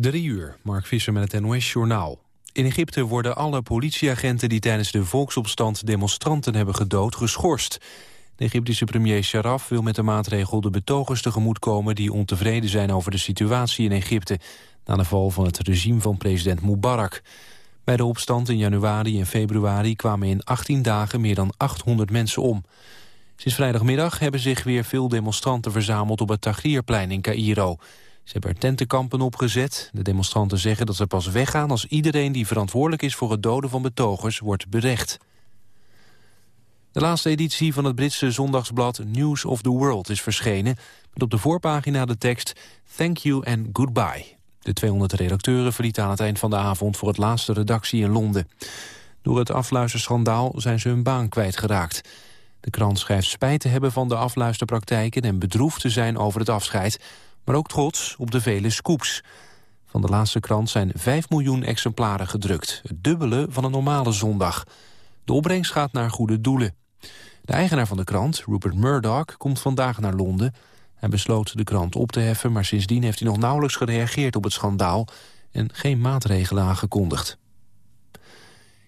Drie uur, Mark Visser met het NOS-journaal. In Egypte worden alle politieagenten die tijdens de volksopstand demonstranten hebben gedood geschorst. De Egyptische premier Sharaf wil met de maatregel de betogers tegemoetkomen die ontevreden zijn over de situatie in Egypte na de val van het regime van president Mubarak. Bij de opstand in januari en februari kwamen in 18 dagen meer dan 800 mensen om. Sinds vrijdagmiddag hebben zich weer veel demonstranten verzameld op het Tahrirplein in Cairo. Ze hebben er tentenkampen opgezet. De demonstranten zeggen dat ze pas weggaan als iedereen die verantwoordelijk is voor het doden van betogers wordt berecht. De laatste editie van het Britse zondagsblad News of the World is verschenen... met op de voorpagina de tekst Thank you and goodbye. De 200 redacteuren verlieten aan het eind van de avond... voor het laatste redactie in Londen. Door het afluisterschandaal zijn ze hun baan kwijtgeraakt. De krant schrijft spijt te hebben van de afluisterpraktijken... en bedroefd te zijn over het afscheid maar ook trots op de vele scoops. Van de laatste krant zijn 5 miljoen exemplaren gedrukt. Het dubbele van een normale zondag. De opbrengst gaat naar goede doelen. De eigenaar van de krant, Rupert Murdoch, komt vandaag naar Londen. Hij besloot de krant op te heffen... maar sindsdien heeft hij nog nauwelijks gereageerd op het schandaal... en geen maatregelen aangekondigd.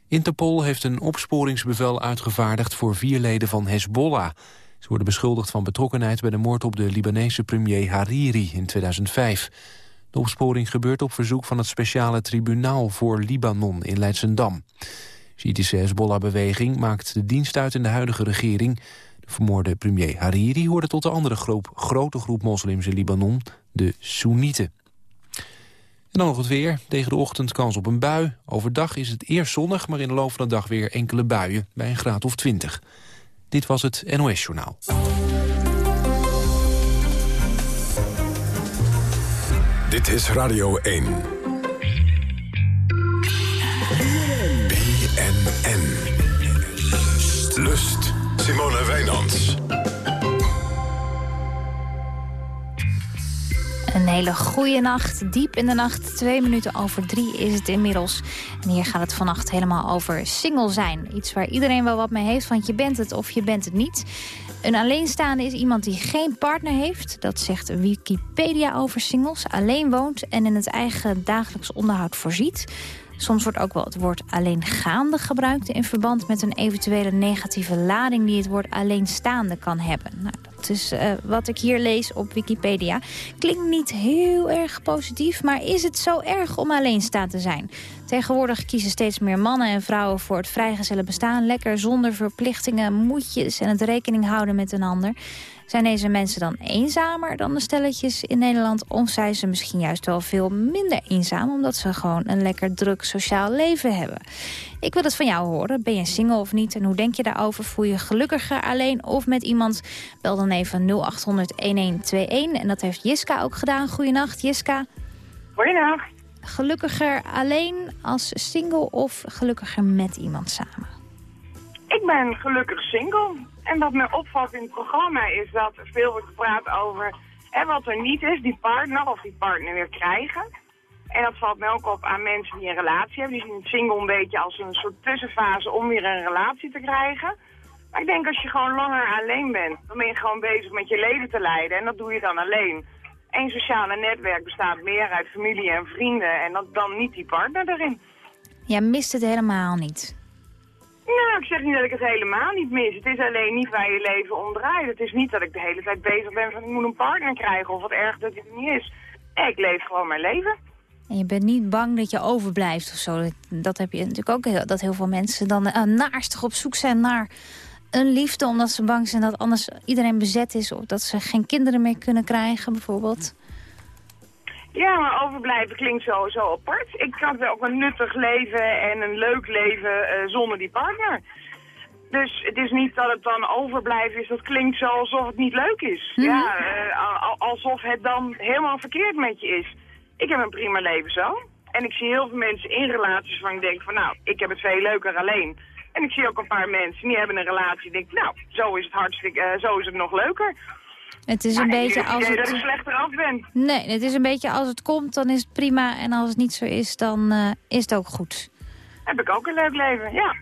Interpol heeft een opsporingsbevel uitgevaardigd... voor vier leden van Hezbollah... Ze worden beschuldigd van betrokkenheid bij de moord op de Libanese premier Hariri in 2005. De opsporing gebeurt op verzoek van het speciale tribunaal voor Libanon in Leidsendam. Shiïtische Hezbollah-beweging maakt de dienst uit in de huidige regering. De vermoorde premier Hariri hoorde tot de andere groep, grote groep moslims in Libanon, de Soenieten. En dan nog het weer. Tegen de ochtend kans op een bui. Overdag is het eerst zonnig, maar in de loop van de dag weer enkele buien bij een graad of 20. Dit was het NOS Journaal. Dit is Radio 1. BNN. Lust. Simone Wijnands. Een hele goede nacht, diep in de nacht. Twee minuten over drie is het inmiddels. En hier gaat het vannacht helemaal over single zijn. Iets waar iedereen wel wat mee heeft, want je bent het of je bent het niet. Een alleenstaande is iemand die geen partner heeft. Dat zegt Wikipedia over singles. Alleen woont en in het eigen dagelijks onderhoud voorziet. Soms wordt ook wel het woord alleengaande gebruikt... in verband met een eventuele negatieve lading... die het woord alleenstaande kan hebben. Nou, dat is uh, wat ik hier lees op Wikipedia. Klinkt niet heel erg positief, maar is het zo erg om alleenstaand te zijn? Tegenwoordig kiezen steeds meer mannen en vrouwen voor het vrijgezellen bestaan. Lekker zonder verplichtingen, moedjes en het rekening houden met een ander. Zijn deze mensen dan eenzamer dan de stelletjes in Nederland? Of zijn ze misschien juist wel veel minder eenzaam... omdat ze gewoon een lekker druk sociaal leven hebben? Ik wil het van jou horen. Ben je single of niet? En hoe denk je daarover? Voel je gelukkiger alleen of met iemand? Bel dan even 0800-1121. En dat heeft Jiska ook gedaan. Goedenacht, Jiska. Goedenacht. Gelukkiger alleen als single of gelukkiger met iemand samen? Ik ben gelukkig single. En wat mij opvalt in het programma is dat veel wordt gepraat over hè, wat er niet is, die partner of die partner weer krijgen. En dat valt mij ook op aan mensen die een relatie hebben. Die zien het single een beetje als een soort tussenfase om weer een relatie te krijgen. Maar ik denk als je gewoon langer alleen bent, dan ben je gewoon bezig met je leven te leiden. En dat doe je dan alleen. Eén sociale netwerk bestaat meer uit familie en vrienden en dat, dan niet die partner erin. Jij mist het helemaal niet. Nou, ik zeg niet dat ik het helemaal niet mis. Het is alleen niet waar je leven om draait. Het is niet dat ik de hele tijd bezig ben van ik moet een partner krijgen of wat erg dat het niet is. ik leef gewoon mijn leven. En je bent niet bang dat je overblijft of zo. Dat heb je natuurlijk ook, dat heel veel mensen dan uh, op zoek zijn naar een liefde... omdat ze bang zijn dat anders iedereen bezet is... of dat ze geen kinderen meer kunnen krijgen bijvoorbeeld. Ja, maar overblijven klinkt zo, zo apart. Ik had wel ook een nuttig leven en een leuk leven uh, zonder die partner. Dus het is niet dat het dan overblijven is, dat klinkt zo alsof het niet leuk is. Mhm. Ja, uh, alsof het dan helemaal verkeerd met je is. Ik heb een prima leven zo. En ik zie heel veel mensen in relaties waarvan ik denk van nou, ik heb het veel leuker alleen. En ik zie ook een paar mensen die hebben een relatie en denk nou, zo is het hartstikke, uh, zo is het nog leuker. Het is een beetje als het... dat ik slechter af ben. Nee, het is een beetje als het komt, dan is het prima. En als het niet zo is, dan uh, is het ook goed. Heb ik ook een leuk leven, ja.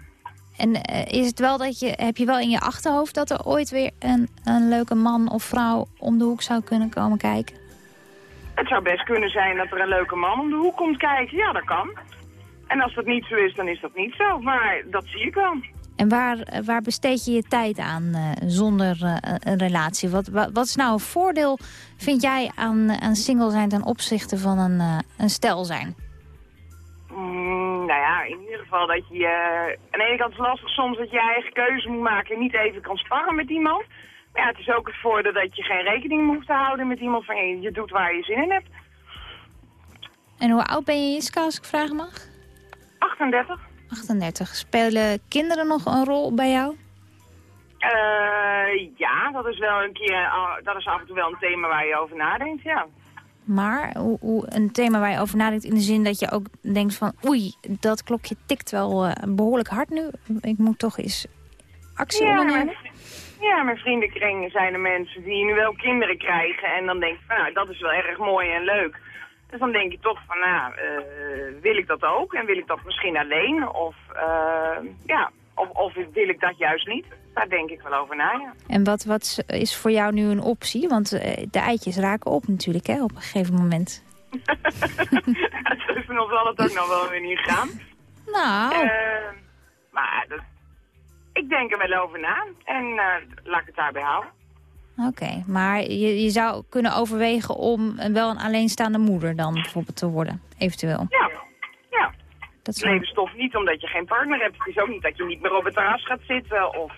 En uh, is het wel dat je, heb je wel in je achterhoofd dat er ooit weer een, een leuke man of vrouw om de hoek zou kunnen komen kijken? Het zou best kunnen zijn dat er een leuke man om de hoek komt kijken. Ja, dat kan. En als dat niet zo is, dan is dat niet zo. Maar dat zie ik wel. En waar, eh, waar besteed je je tijd aan uh, zonder uh, een relatie? Wat, wat, wat, is nou een voordeel, vind jij, aan, aan single zijn ten opzichte van een, uh, een stel zijn? Mm, nou ja, in ieder geval dat je... aan de ene kant is het lastig soms dat je eigen keuze moet maken... en niet even kan sparren met iemand. Maar ja, het is ook het voordeel dat je geen rekening hoeft te houden met iemand... van je, je doet waar je zin in hebt. En hoe oud ben je, Iska, als ik vragen mag? 38. 38. Spelen kinderen nog een rol bij jou? Uh, ja, dat is wel een keer, dat is af en toe wel een thema waar je over nadenkt, ja. Maar hoe, hoe, een thema waar je over nadenkt in de zin dat je ook denkt van... oei, dat klokje tikt wel uh, behoorlijk hard nu. Ik moet toch eens actie ja, ondernemen. Mijn, ja, mijn vriendenkring zijn er mensen die nu wel kinderen krijgen. En dan denk ik nou, dat is wel erg mooi en leuk. Dus dan denk je toch van, nou, uh, wil ik dat ook? En wil ik dat misschien alleen? Of, uh, ja, of, of wil ik dat juist niet? Daar denk ik wel over na, ja. En wat, wat is voor jou nu een optie? Want uh, de eitjes raken op natuurlijk, hè, op een gegeven moment. Zal het ook nog wel weer niet gaan. Nou. maar dat, ik denk er wel over na. En laat ik het daarbij houden. Oké, okay, maar je, je zou kunnen overwegen om wel een alleenstaande moeder dan bijvoorbeeld te worden, eventueel? Ja, ja. Dat is Levensstof niet omdat je geen partner hebt. Het is ook niet dat je niet meer op het terras gaat zitten of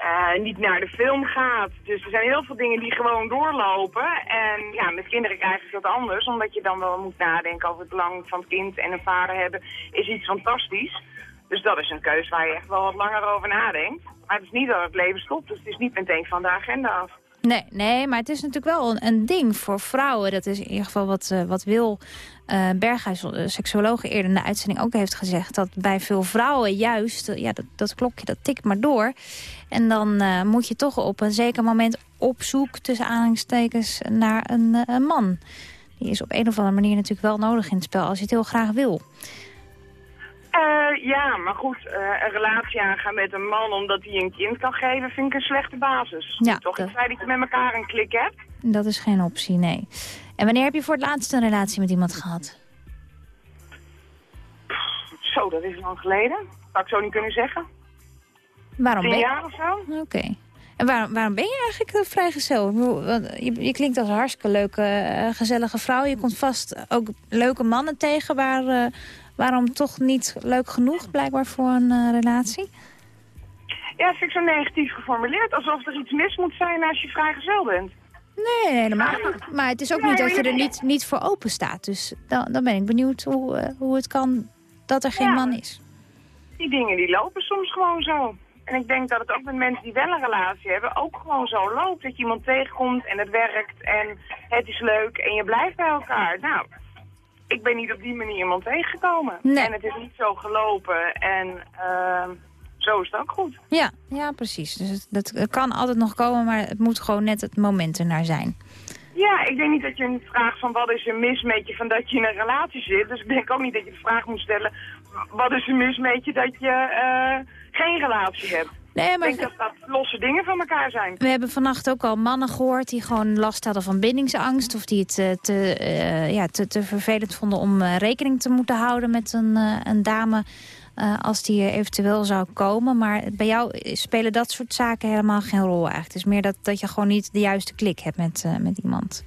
uh, niet naar de film gaat. Dus er zijn heel veel dingen die gewoon doorlopen. En ja, met kinderen krijg je dat anders, omdat je dan wel moet nadenken over het belang van het kind en een vader hebben, is iets fantastisch. Dus dat is een keuze waar je echt wel wat langer over nadenkt. Maar het is niet dat het leven stopt, dus het is niet meteen van de agenda af. Nee, nee, maar het is natuurlijk wel een, ding voor vrouwen. Dat is in ieder geval wat, uh, wat Wil uh, Berghuis, seksuoloog, eerder in de uitzending ook heeft gezegd. Dat bij veel vrouwen juist, uh, ja, dat, dat, klokje dat tikt maar door. En dan moet je toch op een zeker moment op zoek, tussen aanhalingstekens, naar een, een man. Die is op een of andere manier natuurlijk wel nodig in het spel als je het heel graag wil. Uh, ja, maar goed, uh, een relatie aangaan met een man omdat hij een kind kan geven, vind ik een slechte basis. Ja, Toch dat... het feit dat je met elkaar een klik hebt. Dat is geen optie, nee. En wanneer heb je voor het laatst een relatie met iemand gehad? Zo, dat is lang geleden. Zou ik zo niet kunnen zeggen. Waarom Tien ben je... jaar of zo. Oké. Okay. En waarom, waarom ben je eigenlijk vrijgezel? Je, je klinkt als een hartstikke leuke, uh, gezellige vrouw. Je komt vast ook leuke mannen tegen waar, waarom toch niet leuk genoeg blijkbaar voor een uh, relatie? Ja, vind ik zo negatief geformuleerd. Alsof er iets mis moet zijn als je vrijgezel bent. Nee, helemaal niet. Maar het is ook Nee, niet dat je er niet, niet voor open staat. Dus dan, dan ben ik benieuwd hoe, eh, hoe het kan dat er geen Ja. man is. Die dingen die lopen soms gewoon zo. En ik denk dat het ook met mensen die wel een relatie hebben ook gewoon zo loopt. Dat je iemand tegenkomt en het werkt en het is leuk en je blijft bij elkaar. Nou, ik ben niet op die manier iemand tegengekomen. Nee. En het is niet zo gelopen en ehm, zo is het ook goed. Ja, ja precies. Dus het, dat kan altijd nog komen, maar het moet gewoon net het moment ernaar zijn. Ja, ik denk niet dat je een vraag van wat is er mis met je van dat je in een relatie zit. Dus ik denk ook niet dat je de vraag moet stellen, wat is er mis met je dat je eh, geen relatie hebt. Nee, maar Ik denk dat dat losse dingen van elkaar zijn. we hebben vannacht ook al mannen gehoord die gewoon last hadden van bindingsangst. Of die het eh, te, eh, ja, te, te vervelend vonden om eh, rekening te moeten houden met een, een dame. als die eventueel zou komen. Maar bij jou spelen dat soort zaken helemaal geen rol eigenlijk. Het is meer dat, dat je gewoon niet de juiste klik hebt met, met iemand.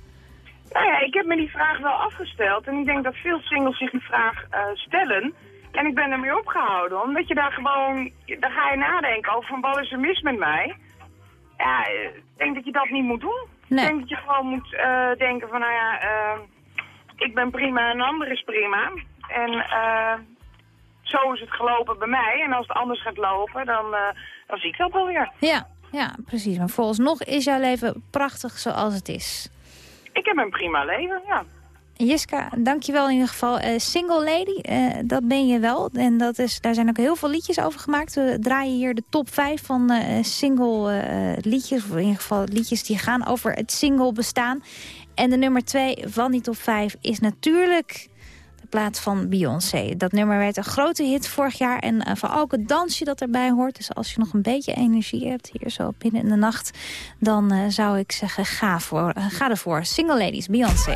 Nou ja, ik heb me die vraag wel afgesteld. En ik denk dat veel singles zich die vraag stellen. En ik ben ermee opgehouden. Omdat je daar gewoon, daar ga je nadenken over van wat is er mis met mij. Ja, ik denk dat je dat niet moet doen. Nee. Ik denk dat je gewoon moet eh, denken van, nou ja, eh, ik ben prima en een ander is prima. En eh, zo is het gelopen bij mij. En als het anders gaat lopen, dan, dan zie ik dat wel weer. Ja, ja, precies. Maar vooralsnog is jouw leven prachtig zoals het is. Ik heb een prima leven, ja. Jiska, dankjewel in ieder geval. Eh, single Lady, eh, dat ben je wel. En dat is, daar zijn ook heel veel liedjes over gemaakt. We draaien hier de top 5 van eh, single liedjes. Of in ieder geval liedjes die gaan over het single bestaan. En de nummer 2 van die top 5 is natuurlijk de plaat van Beyoncé. Dat nummer werd een grote hit vorig jaar. En uh, voor elke dansje dat erbij hoort. Dus als je nog een beetje energie hebt hier zo binnen in de nacht. Dan uh, zou ik zeggen ga, voor, uh, ga ervoor. Single Ladies, Beyoncé.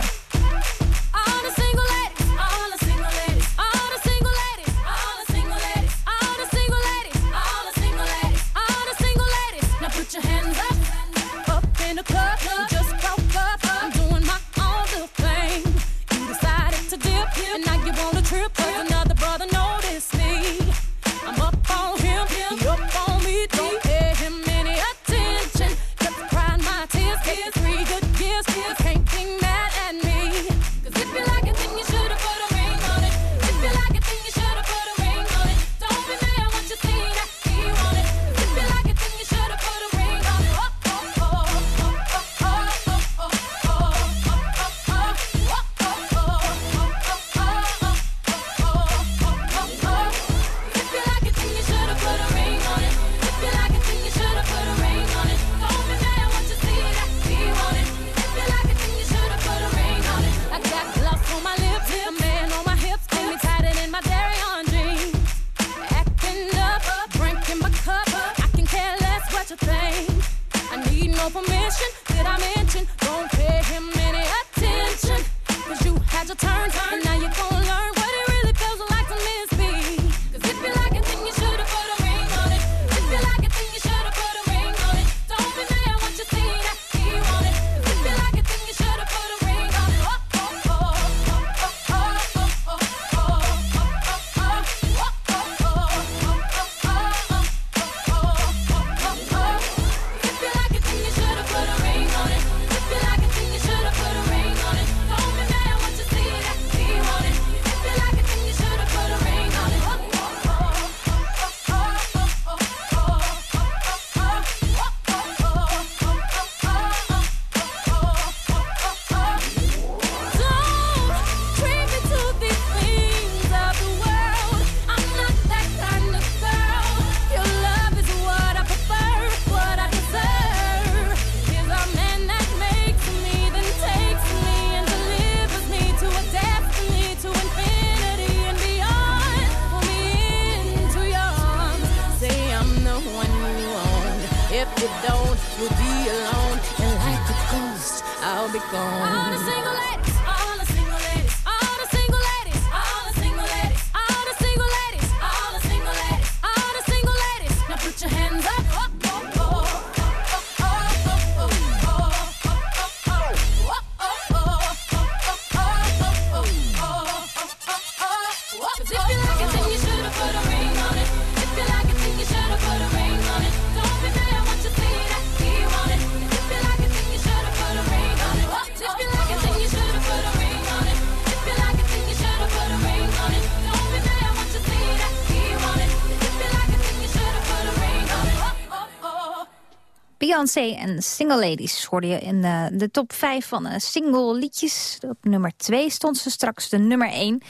Beyoncé en Single Ladies hoorde je in de, de top 5 van uh, single liedjes. Op nummer 2 stond ze straks de nummer 1.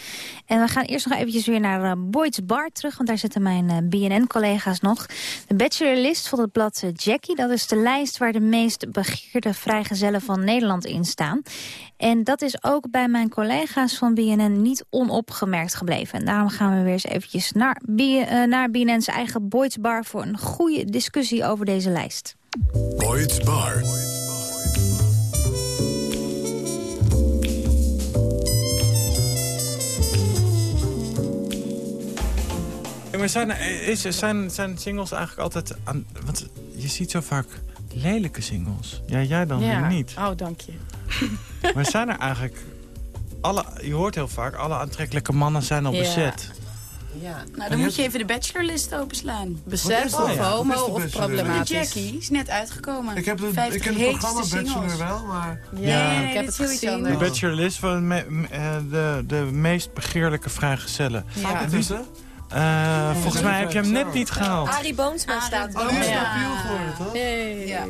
En we gaan eerst nog eventjes weer naar uh, Boyd's Bar terug... want daar zitten mijn BNN-collega's nog. De bachelorlist van het blad Jackie. Dat is de lijst waar de meest begeerde vrijgezellen van Nederland in staan. En dat is ook bij mijn collega's van BNN niet onopgemerkt gebleven. En daarom gaan we weer eens eventjes naar, naar BNN's eigen Boyd's Bar... voor een goede discussie over deze lijst. Boyd's Bar. Ja, maar zijn, er- is, zijn, zijn singles eigenlijk altijd... Aan, want je ziet zo vaak lelijke singles. Ja, jij dan weer niet. Oh, dank je. Maar zijn er eigenlijk... Alle, je hoort heel vaak, alle aantrekkelijke mannen zijn al Ja. bezet. Ja. Nou, dan moet je even de bachelorlist openslaan. Besef dat? of Ja. homo Wat is of problematisch. Jackie is net uitgekomen. Ik heb, de, ik 50 heb het programma Bachelor singles. wel, maar... Ja, nee, nee, ik heb het is gezien. De bachelorlist van de, me- me- eh, de, de meest begeerlijke vrijgezellen. Ja. er tussen? Eh, volgens mij heb je hem net niet gehaald. Arie Boomsma staat Oh, die is Ja. stabiel geworden, toch? Hey. Ja.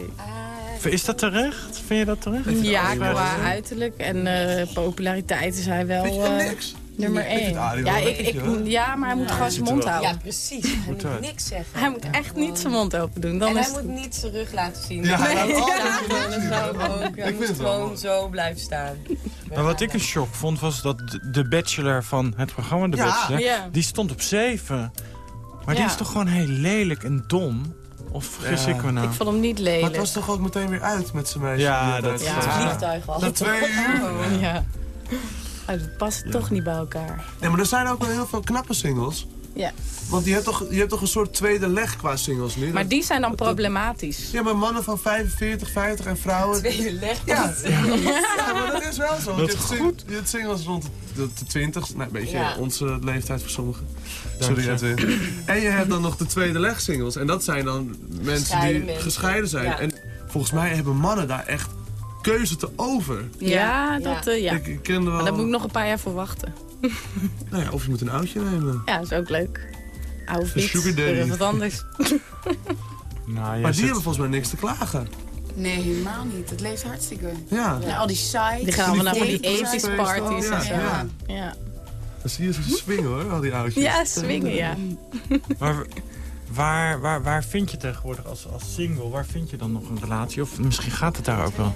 Is dat terecht? Vind je dat terecht? Ja, qua uiterlijk en eh, populariteit is hij wel eh, niks? Nummer Ik vind 1. Arie Ja, ik, ja, maar hij moet gewoon zijn mond houden. Ja, precies. Hij moet niks zeggen. Hij moet echt niet zijn mond open doen. Dan En is hij het- moet niet zijn rug laten zien. Ja, hij nee. laat altijd ja, zijn rug dat zien, zou ik ja. ook. Ik Hij vind moet gewoon zo blijven staan. Maar wat ik een shock vond, was dat de- bachelor van het programma De Ja. Bachelor... Ja. die stond op 7. Maar die is toch gewoon heel lelijk en dom? Of vergis Ja. ik me nou? Ik vond hem niet Maar het lelijk. was toch ook meteen weer uit met zijn meisje? Ja, dat- had Ja. Vliegtuig al. Na twee uur. Ja. Oh, dat past toch niet bij elkaar. Nee, maar er zijn ook wel heel veel knappe singles. Ja. Want je hebt, toch, je hebt toch een soort tweede leg qua singles nu? Maar die zijn dan problematisch. Ja, maar mannen van 45, 50 en vrouwen... Tweede leg. Ja. ja, maar dat is wel zo. want Dat je, is hebt sing- je hebt singles rond de, de 20, nou, een beetje Ja. onze leeftijd voor sommigen. Sorry. Edwin. En je hebt dan nog de tweede leg singles. En dat zijn dan mensen Gescheiden die mensen. gescheiden zijn. Ja. En volgens mij hebben mannen daar echt keuze te over. Ja, dat, eh, ja. Ik, ik ken er wel... Maar daar moet ik nog een paar jaar voor wachten. nou ja, of je moet een oudje nemen. Ja, dat is ook leuk. Oude fiets, sugar daddy. eens wat anders. Nou, Maar die hebben volgens mij niks te klagen. Nee, helemaal niet. Het leeft hartstikke. Ja. Ja, al die sites. Die gaan allemaal naar van die dating 80s sites. parties Ja, en zo. ja. Ja, Dan zie je ze swingen hoor, al die oudjes. ja swingen, ja. Maar waar, waar, waar vind je tegenwoordig als, als single, waar vind je dan nog een relatie? Of misschien gaat het daar ook wel.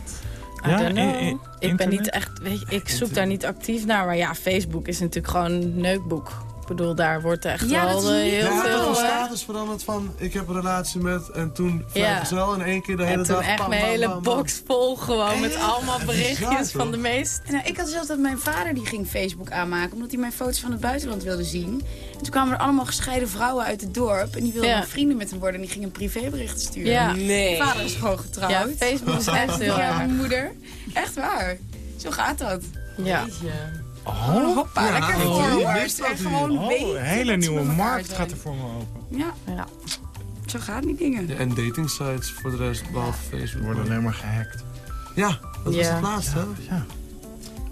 I don't know. in- in- ik ben niet echt, weet je, ik zoek daar niet actief naar. Maar ja, Facebook is natuurlijk gewoon een neukboek. Ik bedoel, daar wordt echt Ja, wel dat is niet- heel Ja, veel... een eh, status veranderd van ik heb een relatie met en toen Ja. vrijgezel in één keer de hele en toen dag. echt bam, mijn bam, hele bam, box vol gewoon met allemaal berichtjes bizar, van de meest... Nou, ik had zelfs dat mijn vader die ging Facebook aanmaken... omdat hij mijn foto's van het buitenland wilde zien. En toen kwamen er allemaal gescheiden vrouwen uit het dorp... en die wilden Ja. vrienden met hem worden... en die gingen privéberichten sturen. Ja. Nee. Mijn vader is gewoon getrouwd. Ja, Facebook is echt heel Ja, mijn moeder. Echt waar. Zo gaat dat. Ja. Jeetje. Oh, hoppa, Ja, lekker oh, En niet? gewoon Oh, een hele nieuwe markt gaat er voor me open. Ja, ja. zo gaat die dingen. Ja, en dating sites voor de rest, behalve Facebook. worden alleen maar gehackt. Ja, dat was het laatste. hè? Ja.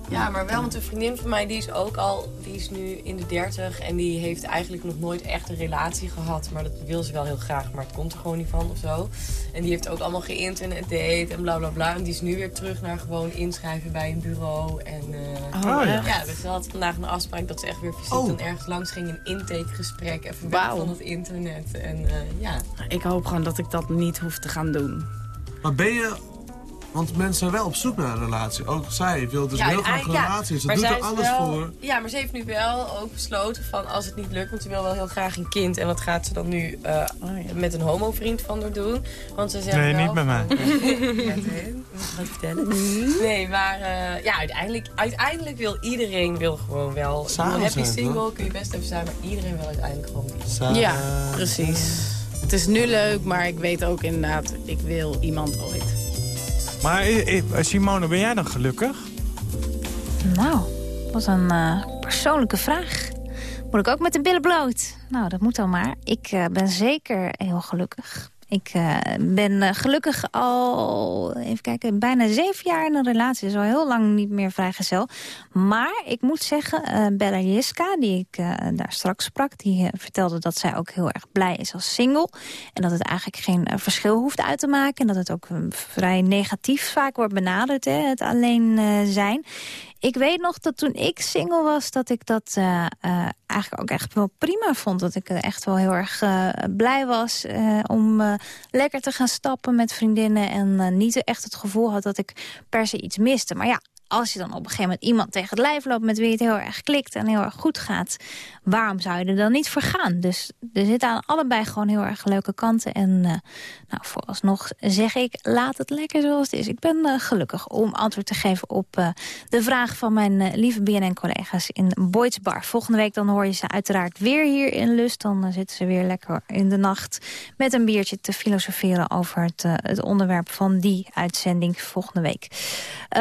Ja, maar wel, want een vriendin van mij die is ook al, die is nu in de 30 en die heeft eigenlijk nog nooit echt een relatie gehad. Maar dat wil ze wel heel graag, maar het komt er gewoon niet van of zo. En die heeft ook allemaal geïnternet date en bla bla bla. En die is nu weer terug naar gewoon inschrijven bij een bureau. En eh, Oh, ja. echt? ja, dus ze had vandaag een afspraak dat ze echt weer fysiek Oh. dan ergens langs ging. Een intakegesprek, even weg van het internet. En eh, ja, Ik hoop gewoon dat ik dat niet hoef te gaan doen. Maar ben je... Want mensen zijn wel op zoek naar een relatie. Ook zij wil dus Ja, heel graag een uiteindelijk- ja. relatie. Ze doet er alles wel- voor. Ja, maar ze heeft nu wel ook besloten van als het niet lukt, want ze wil wel heel graag een kind. En dat gaat ze dan nu eh, Oh, ja. met een homo-vriend van haar doen. Want ze zegt Nee, wel niet met mij. wat vertellen? Nee, maar eh, ja, uiteindelijk, uiteindelijk wil iedereen wil gewoon wel. Samen Heb je zijn, single, kun je best even zijn, maar iedereen wil uiteindelijk gewoon die. Ja, precies. Het is nu leuk, maar ik weet ook inderdaad, ik wil iemand ooit. Maar Simone, ben jij dan gelukkig? Nou, wat een eh, persoonlijke vraag. Moet ik ook met de billen bloot? Nou, dat moet dan maar. Ik eh, ben zeker heel gelukkig. Ik eh, ben eh, gelukkig al, even kijken, bijna zeven jaar in een relatie. Dus al heel lang niet meer vrijgezel. Maar ik moet zeggen, eh Bella Jiska, die ik daar straks sprak... die vertelde dat zij ook heel erg blij is als single. En dat het eigenlijk geen verschil hoeft uit te maken. En dat het ook eh, vrij negatief vaak wordt benaderd, hè, het alleen zijn. Ik weet nog dat toen ik single was, dat ik dat eh, eh, eigenlijk ook echt wel prima vond. Dat ik echt wel heel erg eh, blij was om lekker te gaan stappen met vriendinnen. En niet echt het gevoel had dat ik per se iets miste. Maar ja, als je dan op een gegeven moment iemand tegen het lijf loopt... met wie het heel erg klikt en heel erg goed gaat... waarom zou je er dan niet voor gaan? Dus er zitten aan allebei gewoon heel erg leuke kanten. En eh, nou, vooralsnog zeg ik, laat het lekker zoals het is. Ik ben eh, gelukkig om antwoord te geven op eh, de vraag van mijn lieve BNN-collega's in Boyd's Bar. Volgende week dan hoor je ze uiteraard weer hier in Lust. Dan zitten ze weer lekker in de nacht met een biertje te filosoferen... over het, het onderwerp van die uitzending volgende week.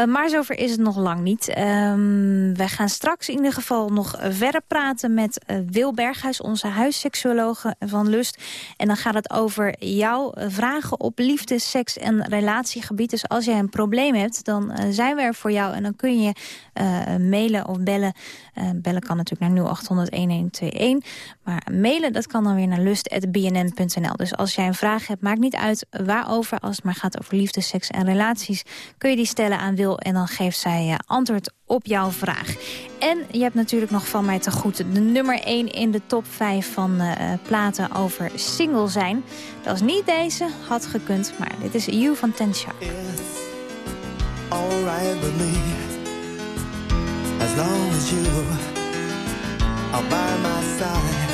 Maar zover is nog lang niet. Ehm, wij gaan straks in ieder geval nog verder praten met eh, Wil Berghuis... onze huisseksuologe van Lust. En dan gaat het over jouw eh, vragen op liefde, seks en relatiegebied. Dus als jij een probleem hebt, dan eh, zijn we er voor jou. En dan kun je eh, mailen of bellen. Eh, bellen kan natuurlijk naar 0800-1121. Maar mailen, dat kan dan weer naar lust.bnn.nl. Dus als jij een vraag hebt, maakt niet uit waarover. Als het maar gaat over liefde, seks en relaties... kun je die stellen aan Wil en dan geeft zij eh, antwoord op jouw vraag. En je hebt natuurlijk nog van mij te goed de nummer 1 in de top 5 van eh, platen over single zijn. Dat is niet deze, had gekund, maar dit is You van Ten Sharp. alright with me as long as you are by my side.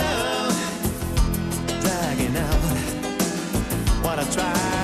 down, dragging out what I tried.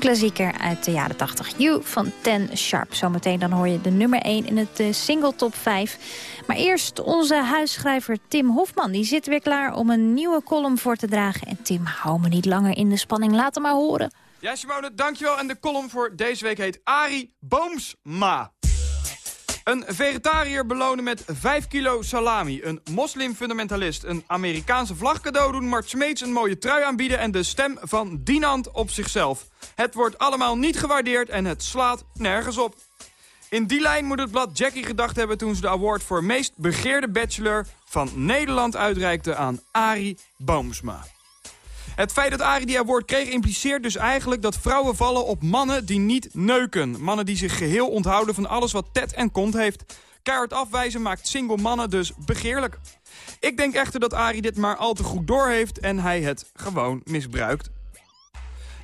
Klassieker uit de jaren 80. You van Ten Sharp. Zometeen dan hoor je de nummer 1 in het eh, single top 5. Maar eerst onze huisschrijver Tim Hofman. Die zit weer klaar om een nieuwe column voor te dragen. En Tim, hou me niet langer in de spanning. Laat hem maar horen. Ja, Simone, dankjewel. En de column voor deze week heet Arie Boomsma. Een vegetariër belonen met 5 kilo salami. Een moslimfundamentalist een Amerikaanse vlag cadeau doen... Mart Smeets een mooie trui aanbieden... en de stem van Dinant op zichzelf. Het wordt allemaal niet gewaardeerd en het slaat nergens op. In die lijn moet het blad Jackie gedacht hebben... toen ze de award voor meest begeerde bachelor van Nederland uitreikte aan Arie Boomsma. Het feit dat Arie die award kreeg impliceert dus eigenlijk dat vrouwen vallen op mannen die niet neuken. Mannen die zich geheel onthouden van alles wat tet en kont heeft. Keihard afwijzen maakt single mannen dus begeerlijk. Ik denk echter dat Arie dit maar al te goed doorheeft en hij het gewoon misbruikt.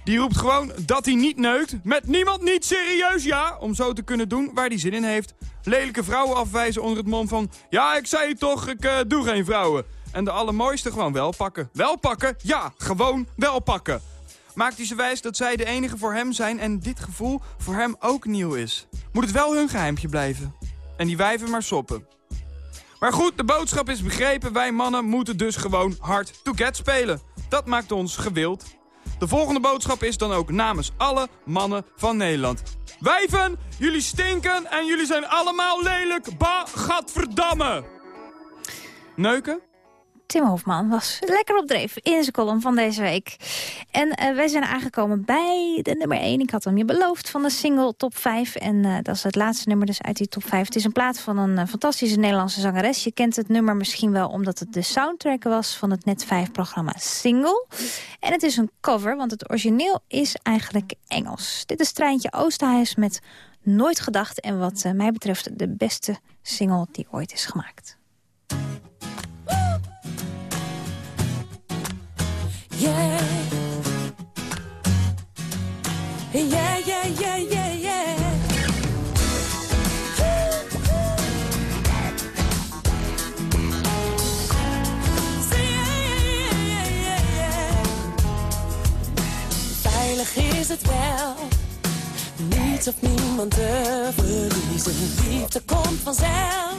Die roept gewoon dat hij niet neukt. Met niemand niet serieus, ja. Om zo te kunnen doen waar hij zin in heeft. Lelijke vrouwen afwijzen onder het mom van... Ja, ik zei het toch, ik eh, doe geen vrouwen. En de allermooiste gewoon wel pakken. Wel pakken? Ja, gewoon wel pakken. Maakt hij ze wijs dat zij de enige voor hem zijn en dit gevoel voor hem ook nieuw is. Moet het wel hun geheimpje blijven. En die wijven maar soppen. Maar goed, de boodschap is begrepen. Wij mannen moeten dus gewoon hard to get spelen. Dat maakt ons gewild. De volgende boodschap is dan ook namens alle mannen van Nederland. Wijven, jullie stinken en jullie zijn allemaal lelijk. Ba, gadverdamme. Neuken? Tim Hofman was lekker op dreef in zijn column van deze week. En eh, wij zijn aangekomen bij de nummer 1. Ik had hem je beloofd van de single top 5. En eh, dat is het laatste nummer dus uit die top 5. Het is een plaat van een eh, fantastische Nederlandse zangeres. Je kent het nummer misschien wel omdat het de soundtrack was... van het Net 5-programma Single. En het is een cover, want het origineel is eigenlijk Engels. Dit is Treintje Oosterhuis met Nooit Gedacht. En wat mij betreft de beste single die ooit is gemaakt. Yeah. Yeah, yeah, yeah, yeah, yeah. Veilig is het wel. Niets of niemand te verliezen. Liefde komt vanzelf.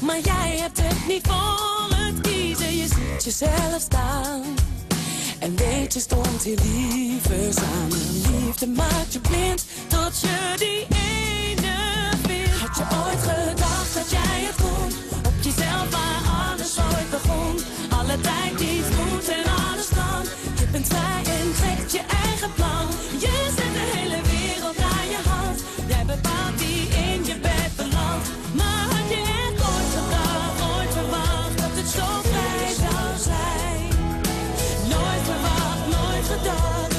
Maar jij hebt het niet voor het kiezen. Je ziet jezelf staan. En weet je stond hier liever samen. Liefde maakt je blind tot je die ene vindt. Had je ooit gedacht dat jij het kon? Op jezelf waar alles ooit begon. Alle tijd die moet en alles kan. Je bent vrij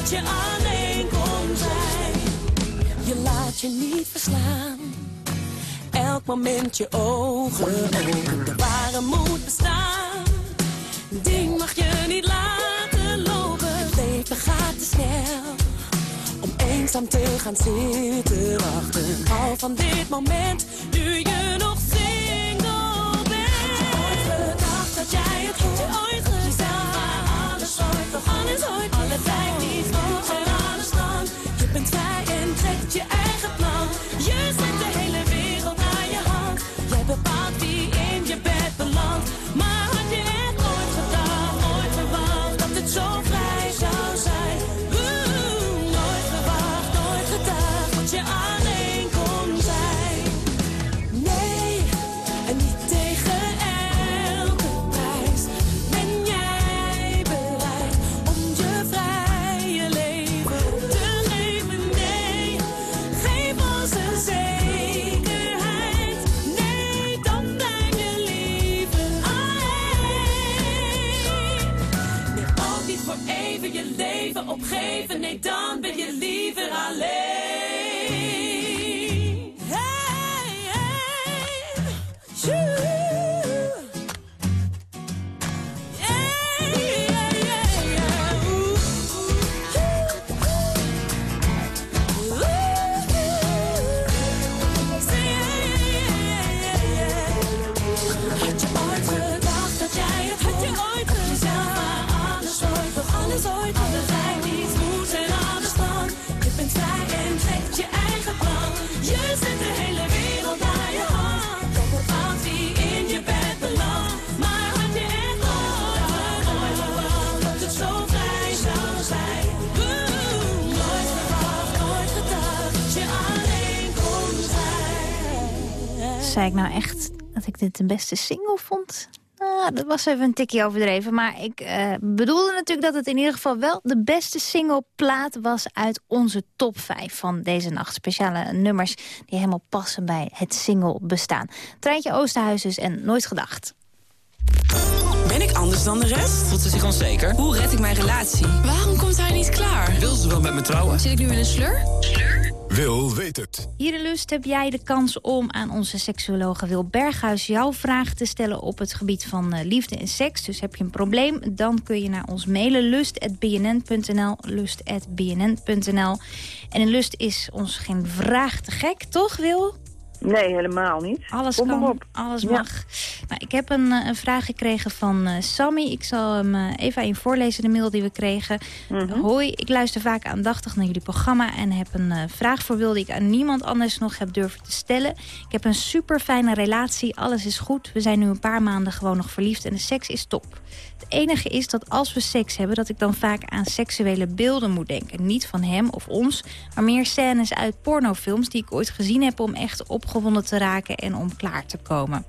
dat je alleen kon zijn. Je laat je niet verslaan. Elk moment je ogen open. De ware moet bestaan. Ding mag je niet laten lopen. Leven gaat te snel. Om eenzaam te gaan zitten wachten. Hou van dit moment. Nu je nog single bent. Had gedacht dat jij het goed begon. Alles ooit Alle tijd niet goed en alles kan. Je bent vrij en trekt je eigen dit de beste single vond? Ah, dat was even een tikje overdreven. Maar ik eh, bedoelde natuurlijk dat het in ieder geval wel de beste singleplaat was uit onze top 5 van deze nacht. Speciale nummers die helemaal passen bij het single bestaan. Treintje Oosterhuis dus en Nooit Gedacht. Ben ik anders dan de rest? Voelt ze zich onzeker? Hoe red ik mijn relatie? Waarom komt hij niet klaar? Wil ze wel met me trouwen? Zit ik nu in een slur? Wil weet het. Hier in Lust heb jij de kans om aan onze seksuologe Wil Berghuis jouw vraag te stellen op het gebied van eh, liefde en seks. Dus heb je een probleem, dan kun je naar ons mailen lust.bnn.nl, lust.bnn.nl. En in Lust is ons geen vraag te gek, toch Wil? Nee, helemaal niet. Alles Kom kan, op. alles Ja. mag. Nou, ik heb een, eh, een vraag gekregen van eh, Sammy. Ik zal hem eh, even aan je voorlezen, de mail die we kregen. Mhm. Hoi, ik luister vaak aandachtig naar jullie programma... en heb een vraag voor Wil die ik aan niemand anders nog heb durven te stellen. Ik heb een super fijne relatie, alles is goed. We zijn nu een paar maanden gewoon nog verliefd en de seks is top. Het enige is dat als we seks hebben... dat ik dan vaak aan seksuele beelden moet denken. Niet van hem of ons, maar meer scènes uit pornofilms... die ik ooit gezien heb om echt opgewonden te raken en om klaar te komen.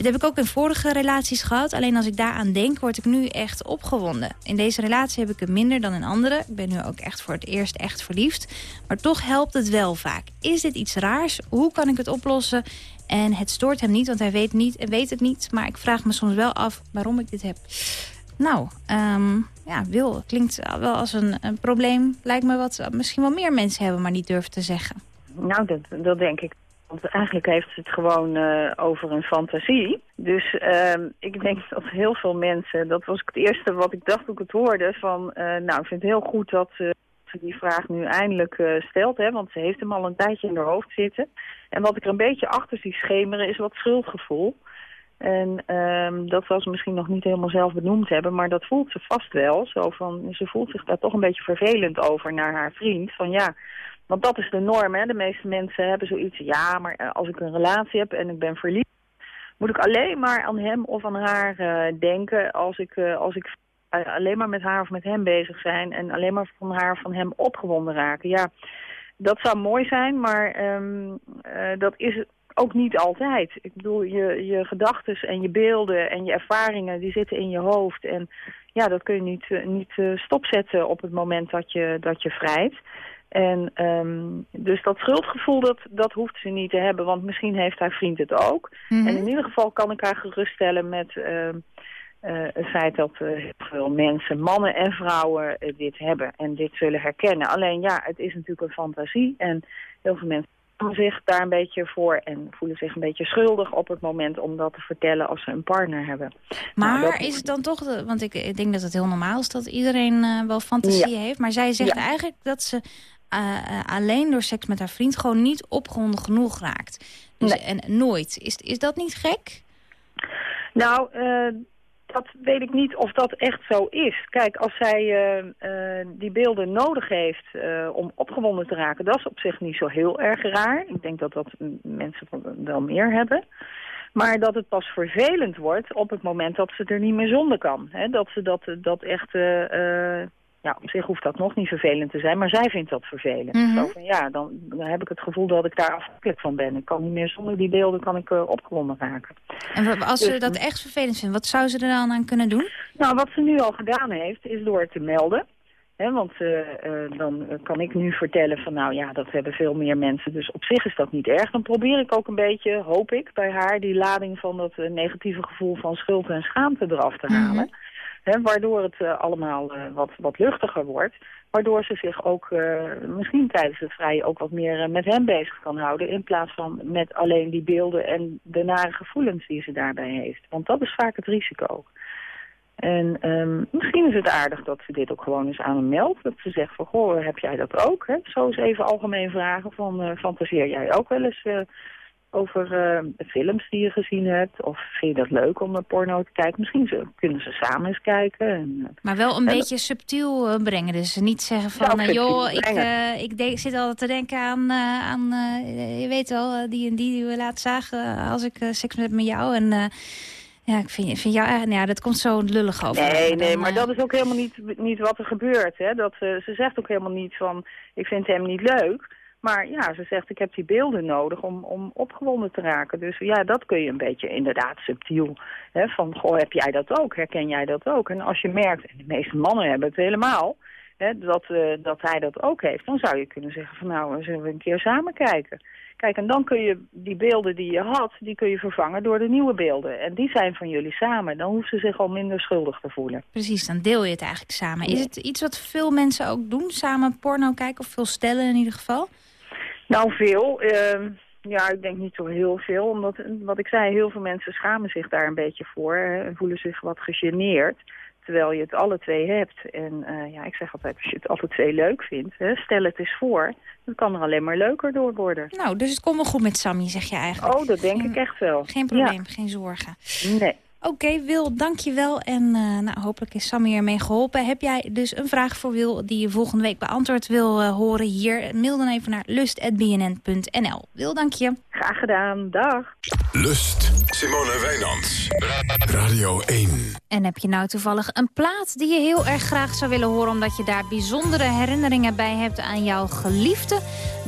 Dit heb ik ook in vorige relaties gehad. Alleen als ik daaraan denk, word ik nu echt opgewonden. In deze relatie heb ik het minder dan in andere. Ik ben nu ook echt voor het eerst echt verliefd. Maar toch helpt het wel vaak. Is dit iets raars? Hoe kan ik het oplossen? En het stoort hem niet, want hij weet, niet, weet het niet. Maar ik vraag me soms wel af waarom ik dit heb. Nou, ehm, ja, wil klinkt wel als een, een probleem. Lijkt me wat misschien wel meer mensen hebben, maar niet durven te zeggen. Nou, dat, dat denk ik. Want eigenlijk heeft het gewoon eh, over een fantasie. Dus ehm, ik denk dat heel veel mensen... Dat was het eerste wat ik dacht toen ik het hoorde. Van, eh, nou, ik vind het heel goed dat die vraag nu eindelijk eh, stelt. Hè, want ze heeft hem al een tijdje in haar hoofd zitten. En wat ik er een beetje achter zie schemeren is wat schuldgevoel. En ehm, dat zal ze misschien nog niet helemaal zelf benoemd hebben, maar dat voelt ze vast wel. Zo van, ze voelt zich daar toch een beetje vervelend over naar haar vriend. Van ja, want dat is de norm, hè. De meeste mensen hebben zoiets, ja, maar eh, als ik een relatie heb en ik ben verliefd, moet ik alleen maar aan hem of aan haar eh, denken als ik, als ik alleen maar met haar of met hem bezig zijn en alleen maar van haar of van hem opgewonden raken. Ja, dat zou mooi zijn, maar ehm, eh, dat is ook niet altijd. Ik bedoel, je, je gedachten en je beelden en je ervaringen, die zitten in je hoofd. En ja, dat kun je niet, eh, niet eh, stopzetten op het moment dat je, dat je vrijt. En ehm, dus dat schuldgevoel, dat, dat hoeft ze niet te hebben, want misschien heeft haar vriend het ook. Mhm. En in ieder geval kan ik haar geruststellen met ehm, eh, het feit dat eh, veel mensen, mannen en vrouwen, eh, dit hebben en dit zullen herkennen. Alleen ja, het is natuurlijk een fantasie en heel veel mensen schamen zich daar een beetje voor en voelen zich een beetje schuldig op het moment om dat te vertellen als ze een partner hebben. Maar Nou, dat- is het dan toch, de- want ik, ik denk dat het heel normaal is dat iedereen wel fantasie Ja. heeft. Maar zij zegt Ja. eigenlijk dat ze alleen door seks met haar vriend gewoon niet opgewonden genoeg raakt. Dus, En nooit. Is, is dat niet gek? Nou, dat weet ik niet of dat echt zo is. Kijk, als zij eh, eh, die beelden nodig heeft eh, om opgewonden te raken, dat is op zich niet zo heel erg raar. Ik denk dat dat mensen wel- meer hebben. Maar dat het pas vervelend wordt op het moment dat ze er niet meer zonder kan. Dat ze dat, dat echt... ja, op zich hoeft dat nog niet vervelend te zijn, maar zij vindt dat vervelend. Mhm. Zo van, ja, dan, dan heb ik het gevoel dat ik daar afhankelijk van ben. Ik kan niet meer zonder die beelden kan ik eh, opgewonden raken. En als ze Dus- dat echt vervelend vindt, wat zou ze er dan aan kunnen doen? Nou, wat ze nu al gedaan heeft, is door het te melden. Hè, want eh, eh, dan kan ik nu vertellen van, nou ja, dat hebben veel meer mensen. Dus op zich is dat niet erg. Dan probeer ik ook een beetje, hoop ik, bij haar die lading van dat negatieve gevoel van schuld en schaamte eraf te halen. Waardoor het eh, allemaal eh, wat, wat luchtiger wordt. Waardoor ze zich ook eh, misschien tijdens het vrije ook wat meer met hem bezig kan houden. In plaats van met alleen die beelden en de nare gevoelens die ze daarbij heeft. Want dat is vaak het risico. En ehm, misschien is het aardig dat ze dit ook gewoon eens aan hem meldt. Dat ze zegt van, goh, heb jij dat ook? Hè? Zo eens even algemeen vragen van, fantaseer jij ook wel eens over eh, films die je gezien hebt? Of vind je dat leuk om naar porno te kijken? Misschien ze, kunnen ze samen eens kijken. En, eh, Maar wel een en- beetje subtiel eh, brengen. Dus niet zeggen van, joh, ik, ik denk- zit altijd te denken aan, aan je weet wel, die en die die we laatst zagen als ik seks heb met jou. En ja, ik vind, vind jou eigenlijk, ja, dat komt zo lullig over. Nee, Dan, nee, maar dat is ook helemaal niet, niet wat er gebeurt. Hè? Dat, ze zegt ook helemaal niet van, ik vind hem niet leuk. Maar ja, ze zegt, ik heb die beelden nodig om, om opgewonden te raken. Dus ja, dat kun je een beetje inderdaad subtiel. Hè? Van, goh, heb jij dat ook? Herken jij dat ook? En als je merkt, en de meeste mannen hebben het helemaal... Hè, dat, eh, dat hij dat ook heeft, dan zou je kunnen zeggen van nou, zullen we een keer samen kijken. Kijk, en dan kun je die beelden die je had, die kun je vervangen door de nieuwe beelden. En die zijn van jullie samen. Dan hoeft ze zich al minder schuldig te voelen. Precies, dan deel je het eigenlijk samen. Is het iets wat veel mensen ook doen, samen porno kijken? Of veel stellen in ieder geval? Nou, veel. Ehm, ja, ik denk niet zo heel veel. Omdat, wat ik zei, heel veel mensen schamen zich daar een beetje voor. hè, en voelen zich wat gegeneerd. terwijl je het alle twee hebt. En eh, ja, ik zeg altijd, als je het alle twee leuk vindt, hè, stel het eens voor. Dan kan er alleen maar leuker door worden. Nou, dus het komt wel goed met Sammy, zeg je eigenlijk. Oh, dat denk ik echt wel. Geen probleem, geen zorgen. Nee. Oké, Wil, dank je wel. En eh, nou, hopelijk is Sammy ermee geholpen. Heb jij dus een vraag voor Wil die je volgende week beantwoord wil eh, horen hier? Mail dan even naar lust.bnn.nl. Wil, dank je. Graag gedaan. Dag. Lust. Simone Wijnands. Radio 1. En heb je nou toevallig een plaat die je heel erg graag zou willen horen... omdat je daar bijzondere herinneringen bij hebt aan jouw geliefde?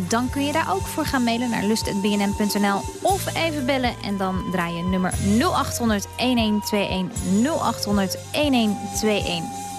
Dan kun je daar ook voor gaan mailen naar lust.bnn.nl of even bellen. En dan draai je nummer 0800 1121 0800 1121.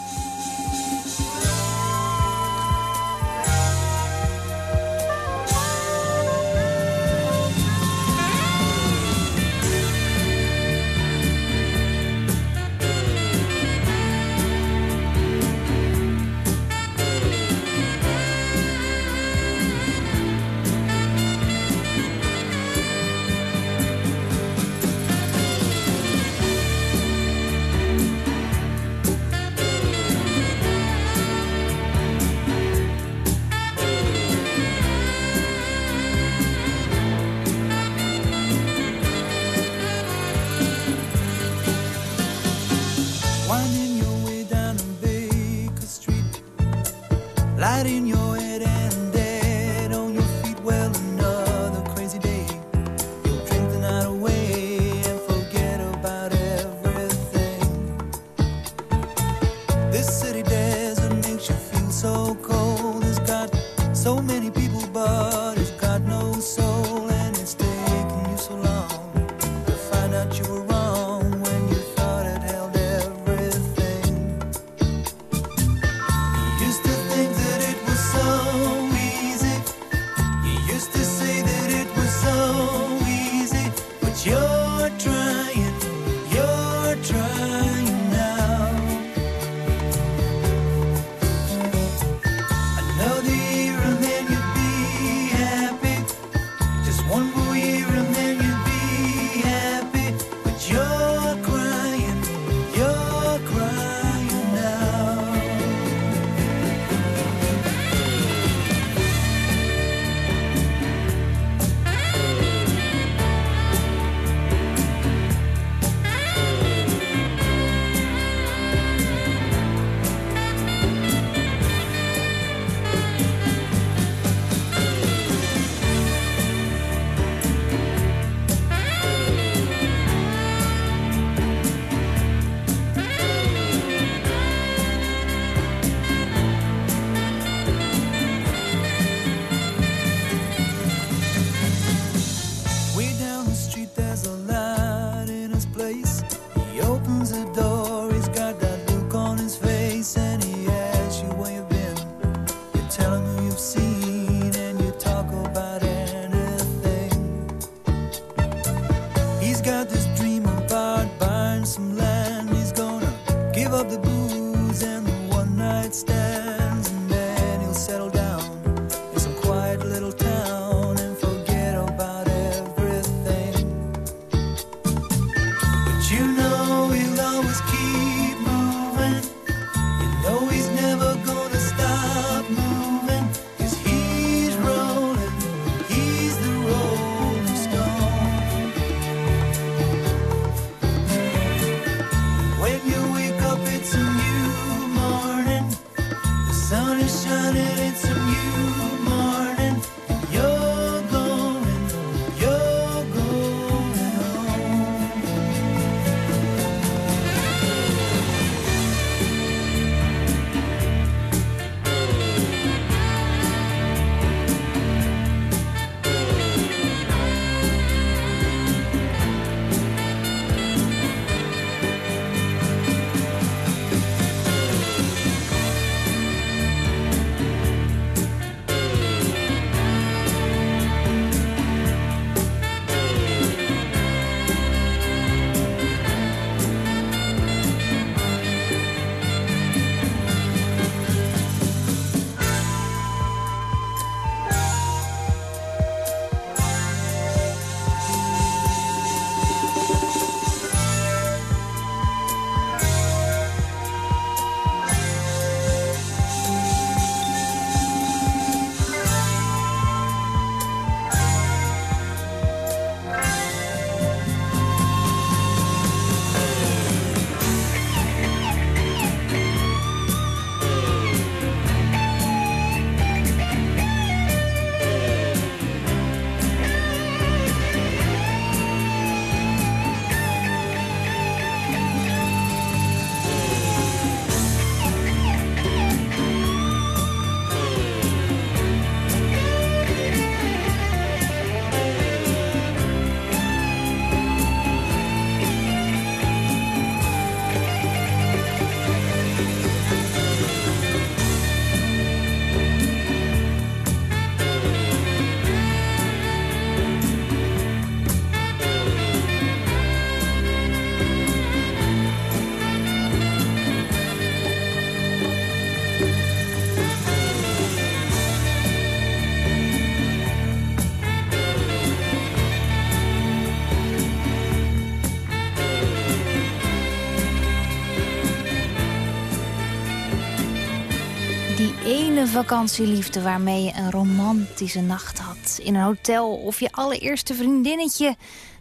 Die ene vakantieliefde waarmee je een romantische nacht had. In een hotel of je allereerste vriendinnetje.